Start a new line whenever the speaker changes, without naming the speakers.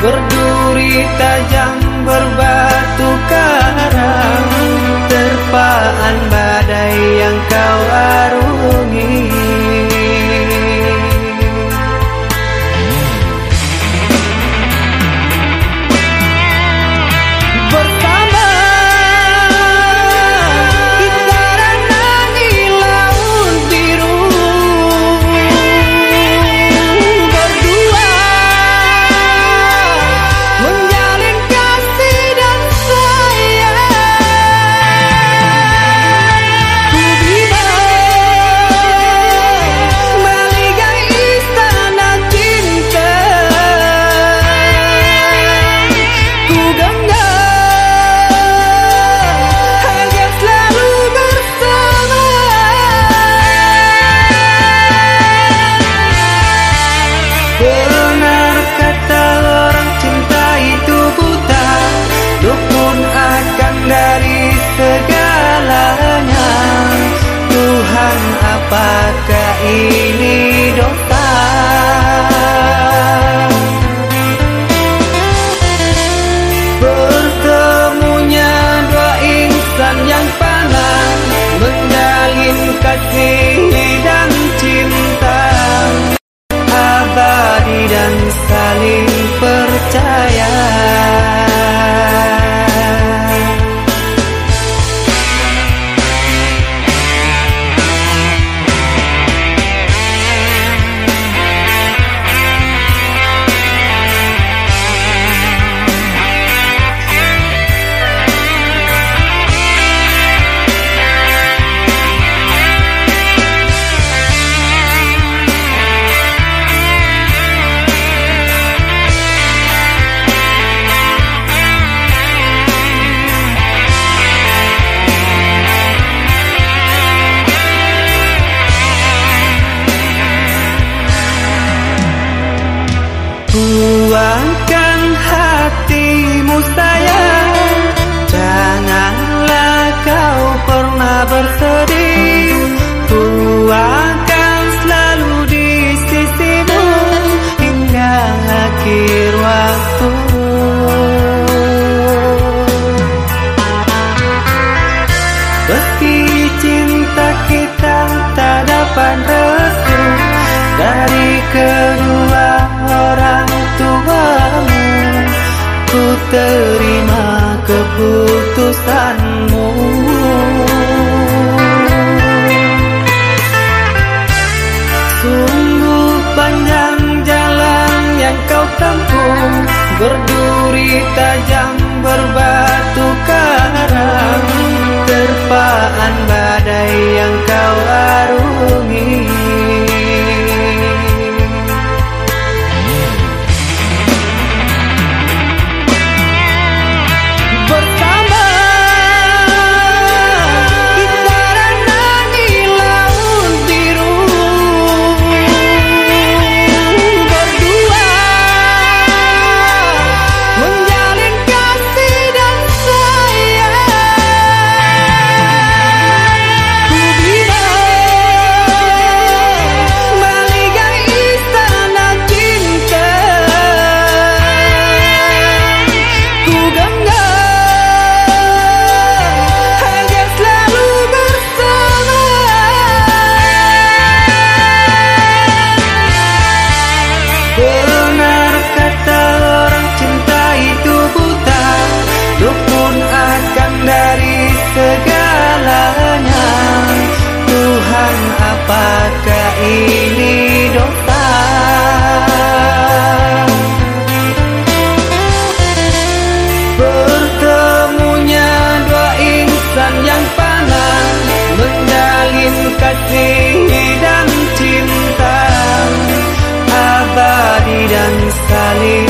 Berduri tajam berbatu karang Terpaan batu You. Tuhan terima keputusanmu. Sungguh panjang jalan yang kau tempuh Berduri tajam berbatu karang Terpaan kasih dan cinta abadi dan saling